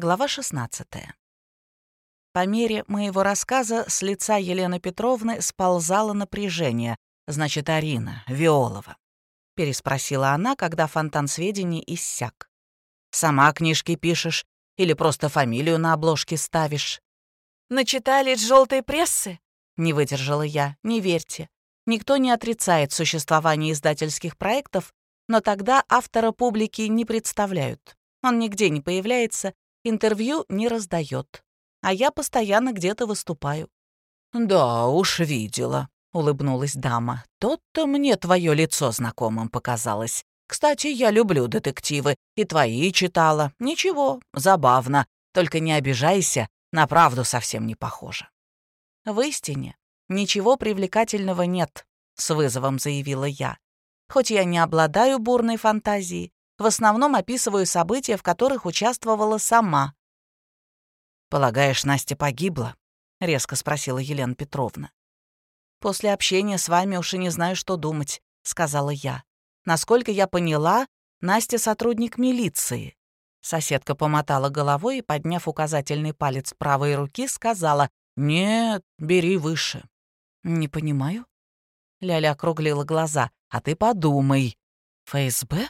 Глава 16. По мере моего рассказа с лица Елены Петровны сползало напряжение. Значит, Арина, Виолова. Переспросила она, когда фонтан сведений иссяк. «Сама книжки пишешь или просто фамилию на обложке ставишь?» «Начитались желтой прессы?» Не выдержала я. Не верьте. Никто не отрицает существование издательских проектов, но тогда автора публики не представляют. Он нигде не появляется, интервью не раздает. А я постоянно где-то выступаю. «Да уж, видела», — улыбнулась дама. «Тот-то мне твое лицо знакомым показалось. Кстати, я люблю детективы, и твои читала. Ничего, забавно. Только не обижайся, на правду совсем не похоже». «В истине ничего привлекательного нет», — с вызовом заявила я. «Хоть я не обладаю бурной фантазией, в основном описываю события, в которых участвовала сама». «Полагаешь, Настя погибла?» — резко спросила Елена Петровна. «После общения с вами уж и не знаю, что думать», — сказала я. «Насколько я поняла, Настя сотрудник милиции». Соседка помотала головой и, подняв указательный палец правой руки, сказала «Нет, бери выше». «Не понимаю». Ляля округлила глаза. «А ты подумай. ФСБ?»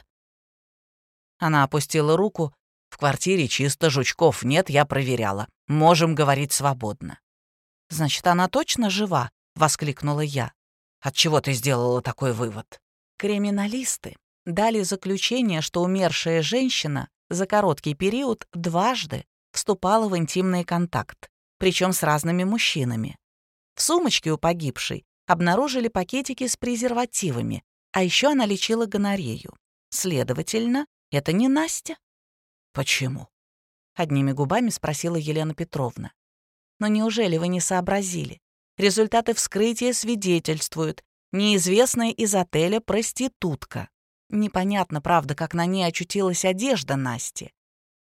Она опустила руку. «В квартире чисто, жучков нет, я проверяла. Можем говорить свободно». «Значит, она точно жива?» — воскликнула я. «Отчего ты сделала такой вывод?» Криминалисты дали заключение, что умершая женщина за короткий период дважды вступала в интимный контакт, причем с разными мужчинами. В сумочке у погибшей обнаружили пакетики с презервативами, а еще она лечила гонорею. Следовательно, это не Настя? Почему? Одними губами спросила Елена Петровна. Но неужели вы не сообразили? Результаты вскрытия свидетельствуют. Неизвестная из отеля проститутка. Непонятно, правда, как на ней очутилась одежда Насти.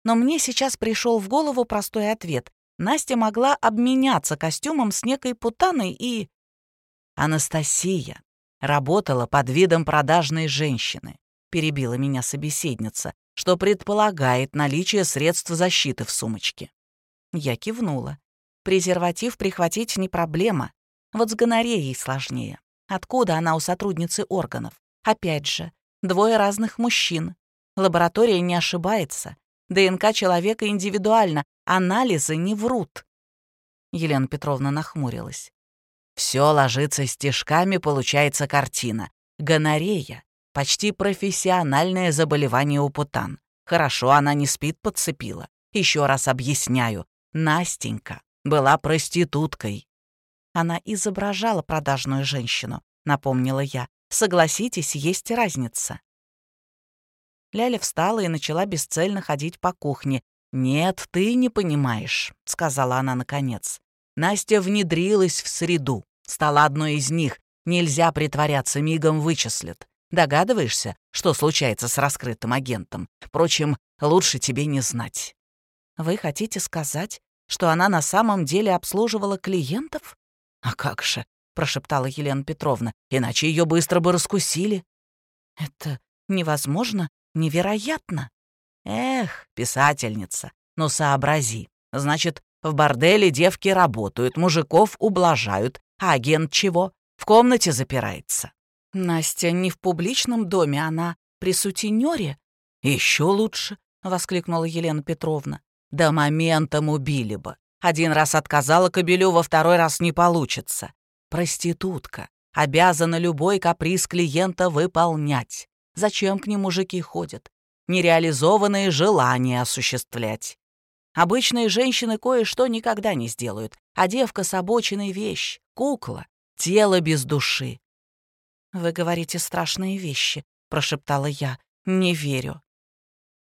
Но мне сейчас пришел в голову простой ответ. Настя могла обменяться костюмом с некой путаной и... Анастасия работала под видом продажной женщины перебила меня собеседница, что предполагает наличие средств защиты в сумочке. Я кивнула. Презерватив прихватить не проблема. Вот с гонореей сложнее. Откуда она у сотрудницы органов? Опять же, двое разных мужчин. Лаборатория не ошибается. ДНК человека индивидуально, анализы не врут. Елена Петровна нахмурилась. Все ложится стежками, получается картина. Гонорея Почти профессиональное заболевание у путан. Хорошо, она не спит подцепила. Еще раз объясняю. Настенька была проституткой. Она изображала продажную женщину, напомнила я. Согласитесь, есть разница. Ляля встала и начала бесцельно ходить по кухне. «Нет, ты не понимаешь», — сказала она наконец. Настя внедрилась в среду, стала одной из них. Нельзя притворяться, мигом вычислят. Догадываешься, что случается с раскрытым агентом? Впрочем, лучше тебе не знать. Вы хотите сказать, что она на самом деле обслуживала клиентов? А как же, прошептала Елена Петровна, иначе ее быстро бы раскусили. Это невозможно, невероятно. Эх, писательница, ну сообрази. Значит, в борделе девки работают, мужиков ублажают, а агент чего? В комнате запирается. Настя не в публичном доме, она при сутенёре. Еще лучше, воскликнула Елена Петровна. До моментом убили бы. Один раз отказала Кобелю, во второй раз не получится. Проститутка обязана любой каприз клиента выполнять. Зачем к ним мужики ходят? Нереализованные желания осуществлять. Обычные женщины кое-что никогда не сделают, а девка с обочиной вещь, кукла, тело без души. «Вы говорите страшные вещи», — прошептала я. «Не верю».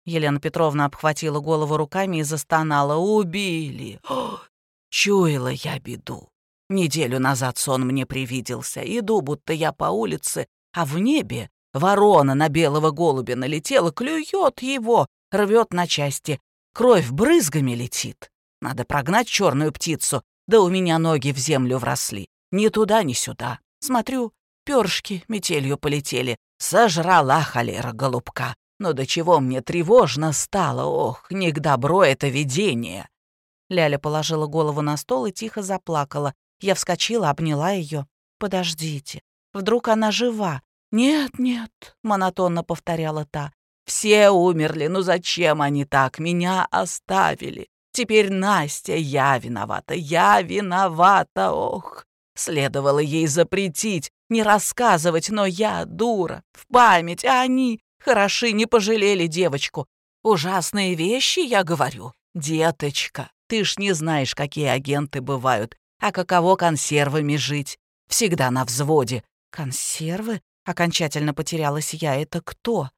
Елена Петровна обхватила голову руками и застонала. «Убили! О, чуяла я беду. Неделю назад сон мне привиделся. Иду, будто я по улице, а в небе ворона на белого голубя налетела, клюет его, рвет на части. Кровь брызгами летит. Надо прогнать черную птицу, да у меня ноги в землю вросли. Ни туда, ни сюда. Смотрю, Перышки метелью полетели. Сожрала холера голубка. Но до чего мне тревожно стало, ох, не к добру это видение!» Ляля положила голову на стол и тихо заплакала. Я вскочила, обняла ее. «Подождите, вдруг она жива?» «Нет, нет», — монотонно повторяла та. «Все умерли, ну зачем они так? Меня оставили. Теперь Настя, я виновата, я виновата, ох!» Следовало ей запретить, не рассказывать, но я дура, в память, а они хороши, не пожалели девочку. Ужасные вещи, я говорю. Деточка, ты ж не знаешь, какие агенты бывают, а каково консервами жить. Всегда на взводе. Консервы? Окончательно потерялась я. Это кто?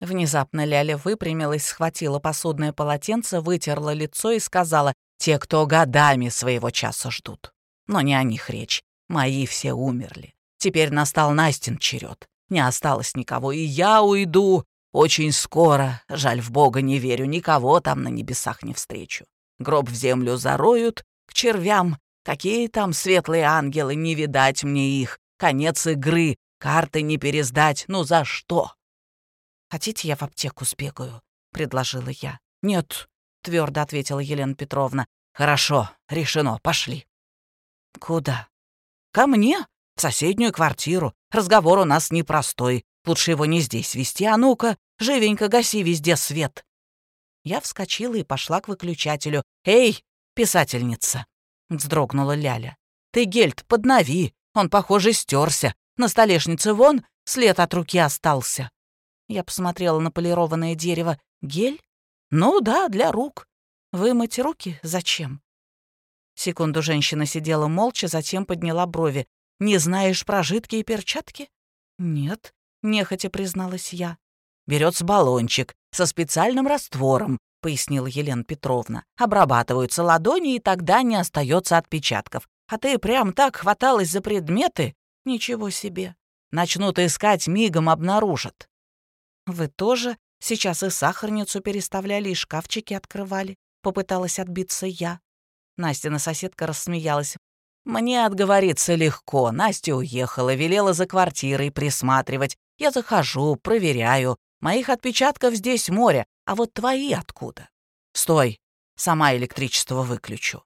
Внезапно Ляля выпрямилась, схватила посудное полотенце, вытерла лицо и сказала, «Те, кто годами своего часа ждут». Но не о них речь. Мои все умерли. Теперь настал Настин черед. Не осталось никого, и я уйду. Очень скоро. Жаль, в Бога не верю, никого там на небесах не встречу. Гроб в землю зароют, к червям. Какие там светлые ангелы, не видать мне их. Конец игры, карты не пересдать. Ну за что? «Хотите, я в аптеку сбегаю?» — предложила я. «Нет», — твердо ответила Елена Петровна. «Хорошо, решено, пошли». «Куда?» «Ко мне, в соседнюю квартиру. Разговор у нас непростой. Лучше его не здесь вести. А ну-ка, живенько гаси везде свет». Я вскочила и пошла к выключателю. «Эй, писательница!» — вздрогнула Ляля. «Ты гельт поднови, он, похоже, стерся. На столешнице вон след от руки остался». Я посмотрела на полированное дерево. «Гель? Ну да, для рук. Вымыть руки зачем?» Секунду женщина сидела молча, затем подняла брови. «Не знаешь про жидкие перчатки?» «Нет», — нехотя призналась я. «Берется баллончик со специальным раствором», — пояснила Елена Петровна. «Обрабатываются ладони, и тогда не остается отпечатков. А ты прям так хваталась за предметы? Ничего себе. Начнут искать, мигом обнаружат». «Вы тоже сейчас и сахарницу переставляли, и шкафчики открывали?» — попыталась отбиться я. Настина соседка рассмеялась. «Мне отговориться легко. Настя уехала, велела за квартирой присматривать. Я захожу, проверяю. Моих отпечатков здесь море, а вот твои откуда? Стой, сама электричество выключу».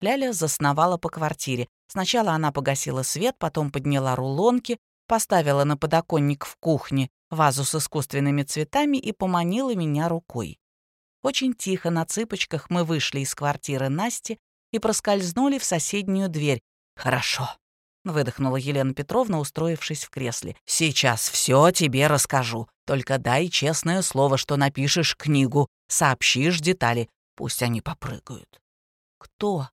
Ляля засновала по квартире. Сначала она погасила свет, потом подняла рулонки, поставила на подоконник в кухне вазу с искусственными цветами и поманила меня рукой. Очень тихо на цыпочках мы вышли из квартиры Насти и проскользнули в соседнюю дверь. «Хорошо», — выдохнула Елена Петровна, устроившись в кресле. «Сейчас все тебе расскажу. Только дай честное слово, что напишешь книгу, сообщишь детали. Пусть они попрыгают». «Кто?»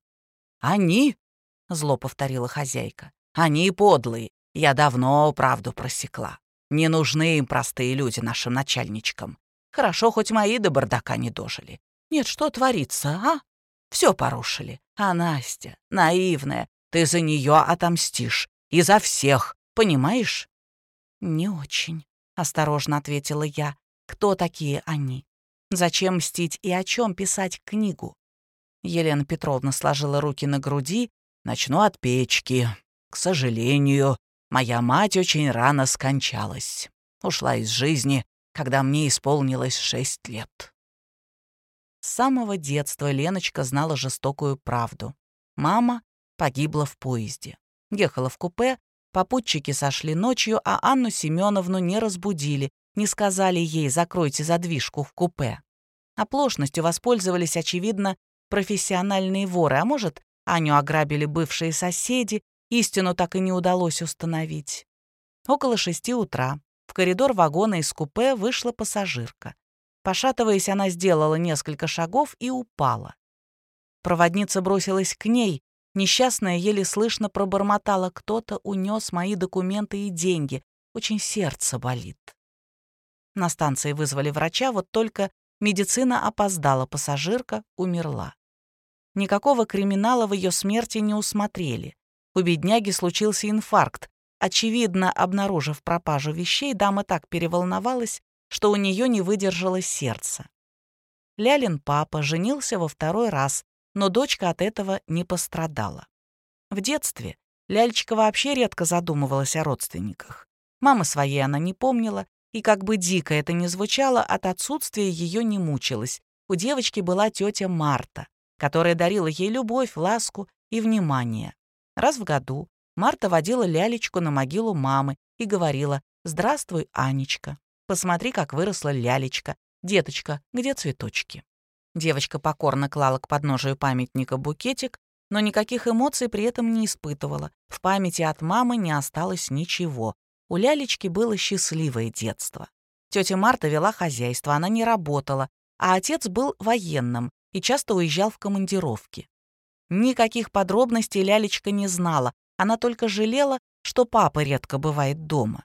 «Они», — зло повторила хозяйка. «Они подлые. Я давно правду просекла. Не нужны им простые люди нашим начальничкам. Хорошо, хоть мои до бардака не дожили. Нет, что творится, а? Все порушили. А Настя, наивная, ты за нее отомстишь. И за всех, понимаешь? Не очень, осторожно ответила я. Кто такие они? Зачем мстить и о чем писать книгу? Елена Петровна сложила руки на груди. Начну от печки. К сожалению, Моя мать очень рано скончалась. Ушла из жизни, когда мне исполнилось шесть лет. С самого детства Леночка знала жестокую правду. Мама погибла в поезде. Ехала в купе, попутчики сошли ночью, а Анну Семеновну не разбудили, не сказали ей «закройте задвижку в купе». Оплошностью воспользовались, очевидно, профессиональные воры, а может, Аню ограбили бывшие соседи Истину так и не удалось установить. Около шести утра в коридор вагона из купе вышла пассажирка. Пошатываясь, она сделала несколько шагов и упала. Проводница бросилась к ней. Несчастная еле слышно пробормотала. Кто-то унес мои документы и деньги. Очень сердце болит. На станции вызвали врача, вот только медицина опоздала, пассажирка умерла. Никакого криминала в ее смерти не усмотрели. У бедняги случился инфаркт. Очевидно, обнаружив пропажу вещей, дама так переволновалась, что у нее не выдержало сердце. Лялин папа женился во второй раз, но дочка от этого не пострадала. В детстве Лялечка вообще редко задумывалась о родственниках. Мамы своей она не помнила, И как бы дико это ни звучало, от отсутствия ее не мучилась. У девочки была тетя Марта, которая дарила ей любовь, ласку и внимание. Раз в году Марта водила лялечку на могилу мамы и говорила «Здравствуй, Анечка, посмотри, как выросла лялечка. Деточка, где цветочки?» Девочка покорно клала к подножию памятника букетик, но никаких эмоций при этом не испытывала. В памяти от мамы не осталось ничего. У лялечки было счастливое детство. Тетя Марта вела хозяйство, она не работала, а отец был военным и часто уезжал в командировки. Никаких подробностей лялечка не знала, она только жалела, что папа редко бывает дома.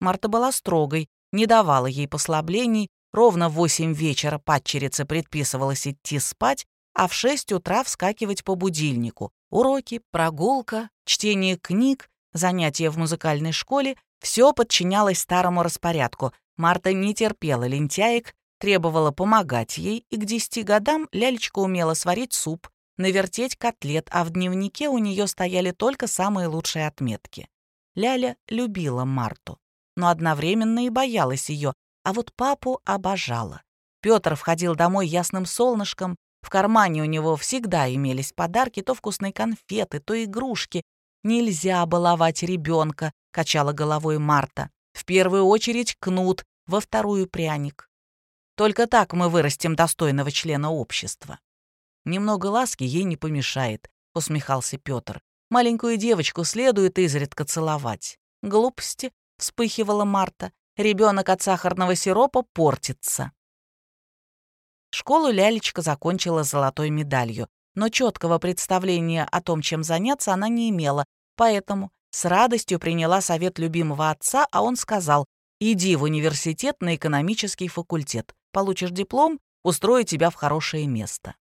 Марта была строгой, не давала ей послаблений, ровно в восемь вечера падчерице предписывалось идти спать, а в шесть утра вскакивать по будильнику. Уроки, прогулка, чтение книг, занятия в музыкальной школе — все подчинялось старому распорядку. Марта не терпела лентяек, требовала помогать ей, и к десяти годам лялечка умела сварить суп, навертеть котлет, а в дневнике у нее стояли только самые лучшие отметки. Ляля любила Марту, но одновременно и боялась ее, а вот папу обожала. Петр входил домой ясным солнышком, в кармане у него всегда имелись подарки, то вкусные конфеты, то игрушки. «Нельзя баловать ребенка», — качала головой Марта. «В первую очередь кнут, во вторую пряник. Только так мы вырастим достойного члена общества». «Немного ласки ей не помешает», — усмехался Петр. «Маленькую девочку следует изредка целовать». «Глупости», — вспыхивала Марта. «Ребенок от сахарного сиропа портится». Школу лялечка закончила золотой медалью, но четкого представления о том, чем заняться, она не имела, поэтому с радостью приняла совет любимого отца, а он сказал, «Иди в университет на экономический факультет, получишь диплом, устрою тебя в хорошее место».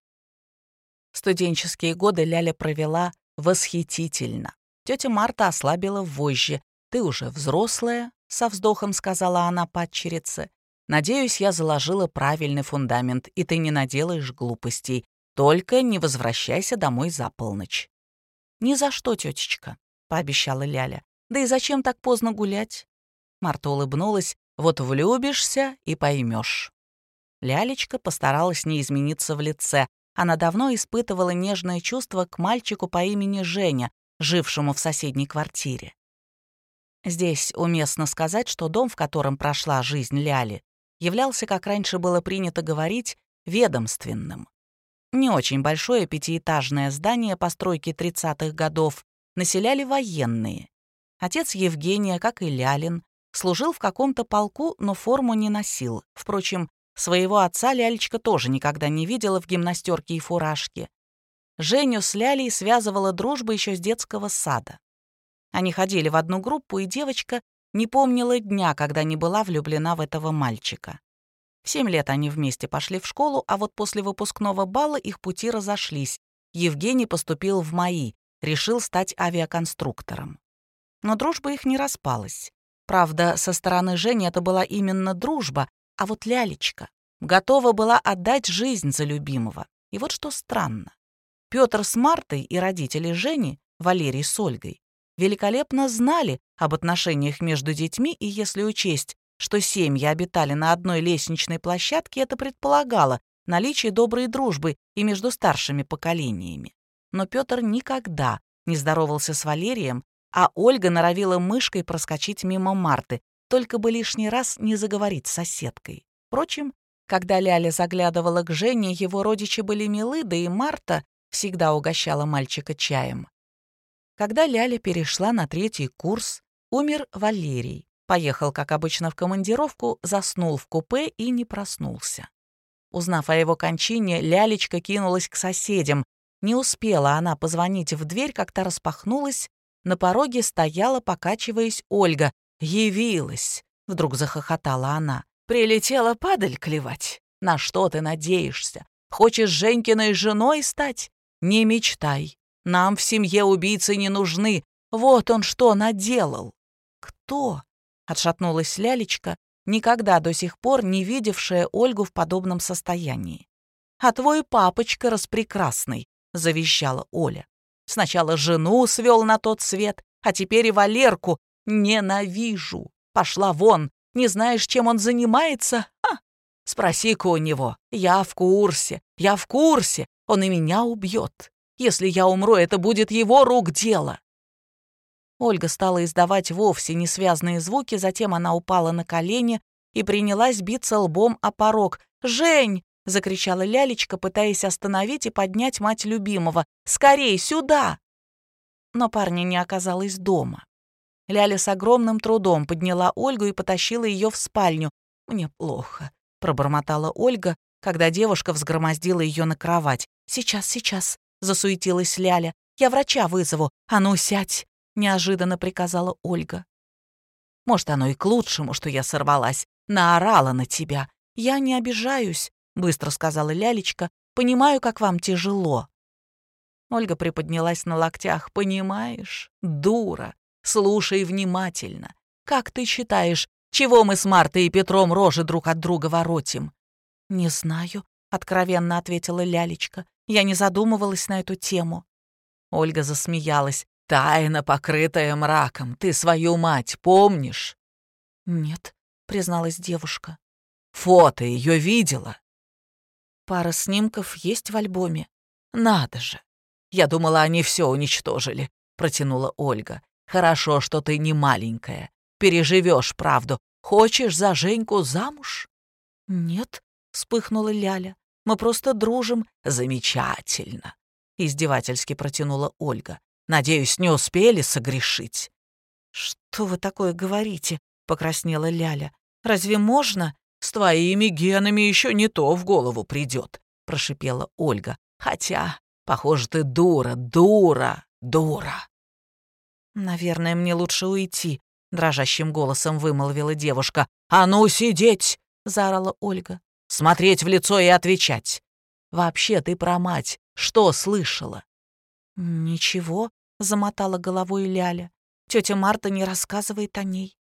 Студенческие годы Ляля провела восхитительно. Тетя Марта ослабила вожжи. «Ты уже взрослая», — со вздохом сказала она падчерице. Надеюсь, я заложила правильный фундамент, и ты не наделаешь глупостей. Только не возвращайся домой за полночь». «Ни за что, тетечка», — пообещала Ляля. «Да и зачем так поздно гулять?» Марта улыбнулась. «Вот влюбишься и поймешь». Лялечка постаралась не измениться в лице. Она давно испытывала нежное чувство к мальчику по имени Женя, жившему в соседней квартире. Здесь уместно сказать, что дом, в котором прошла жизнь Ляли, являлся, как раньше было принято говорить, ведомственным. Не очень большое пятиэтажное здание постройки 30-х годов населяли военные. Отец Евгения, как и Лялин, служил в каком-то полку, но форму не носил. Впрочем, своего отца Лялечка тоже никогда не видела в гимнастерке и фуражке. Женю с Лялей связывала дружба еще с детского сада. Они ходили в одну группу, и девочка не помнила дня, когда не была влюблена в этого мальчика. В семь лет они вместе пошли в школу, а вот после выпускного бала их пути разошлись. Евгений поступил в МАИ, решил стать авиаконструктором. Но дружба их не распалась. Правда, со стороны Жени это была именно дружба, а вот Лялечка готова была отдать жизнь за любимого. И вот что странно. Петр с Мартой и родители Жени, Валерий с Ольгой, великолепно знали об отношениях между детьми, и если учесть, что семьи обитали на одной лестничной площадке, это предполагало наличие доброй дружбы и между старшими поколениями. Но Петр никогда не здоровался с Валерием, а Ольга норовила мышкой проскочить мимо Марты, только бы лишний раз не заговорить с соседкой. Впрочем, когда Ляля заглядывала к Жене, его родичи были милы, да и Марта всегда угощала мальчика чаем. Когда Ляля перешла на третий курс, умер Валерий. Поехал, как обычно, в командировку, заснул в купе и не проснулся. Узнав о его кончине, Лялечка кинулась к соседям. Не успела она позвонить в дверь, как то распахнулась. На пороге стояла, покачиваясь, Ольга. «Явилась!» — вдруг захохотала она. «Прилетела падаль клевать. На что ты надеешься? Хочешь Женькиной женой стать? Не мечтай. Нам в семье убийцы не нужны. Вот он что наделал». «Кто?» — отшатнулась Лялечка, никогда до сих пор не видевшая Ольгу в подобном состоянии. «А твой папочка распрекрасный», — завещала Оля. «Сначала жену свел на тот свет, а теперь и Валерку. Ненавижу. Пошла вон, Не знаешь, чем он занимается? Спроси-ка у него. Я в курсе, я в курсе. Он и меня убьет. Если я умру, это будет его рук дело. Ольга стала издавать вовсе несвязные звуки, затем она упала на колени и принялась биться лбом о порог. «Жень!» — закричала Лялечка, пытаясь остановить и поднять мать любимого. «Скорей, сюда!» Но парня не оказалось дома. Ляля с огромным трудом подняла Ольгу и потащила ее в спальню. «Мне плохо», — пробормотала Ольга, когда девушка взгромоздила ее на кровать. «Сейчас, сейчас», — засуетилась Ляля. «Я врача вызову. А ну, сядь!» — неожиданно приказала Ольга. «Может, оно и к лучшему, что я сорвалась. Наорала на тебя. Я не обижаюсь», — быстро сказала Лялечка. «Понимаю, как вам тяжело». Ольга приподнялась на локтях. «Понимаешь? Дура. Слушай внимательно. Как ты считаешь, чего мы с Мартой и Петром рожи друг от друга воротим?» «Не знаю», — откровенно ответила Лялечка. «Я не задумывалась на эту тему». Ольга засмеялась. «Тайна, покрытая мраком. Ты свою мать помнишь?» «Нет», — призналась девушка. «Фото ее видела?» «Пара снимков есть в альбоме». «Надо же! Я думала, они все уничтожили», — протянула Ольга. «Хорошо, что ты не маленькая. Переживешь правду. Хочешь за Женьку замуж?» «Нет», — вспыхнула Ляля. «Мы просто дружим». «Замечательно», — издевательски протянула Ольга. «Надеюсь, не успели согрешить». «Что вы такое говорите?» — покраснела Ляля. «Разве можно?» «С твоими генами еще не то в голову придет», — прошипела Ольга. «Хотя, похоже, ты дура, дура, дура». «Наверное, мне лучше уйти», — дрожащим голосом вымолвила девушка. «А ну, сидеть!» — заорала Ольга. «Смотреть в лицо и отвечать. Вообще ты про мать что слышала?» «Ничего», — замотала головой Ляля. «Тетя Марта не рассказывает о ней».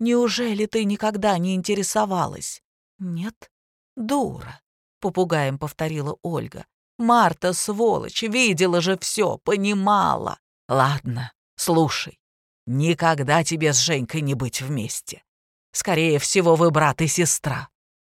«Неужели ты никогда не интересовалась?» «Нет». «Дура», — попугаем повторила Ольга. «Марта, сволочь, видела же все, понимала. Ладно, слушай, никогда тебе с Женькой не быть вместе. Скорее всего, вы брат и сестра.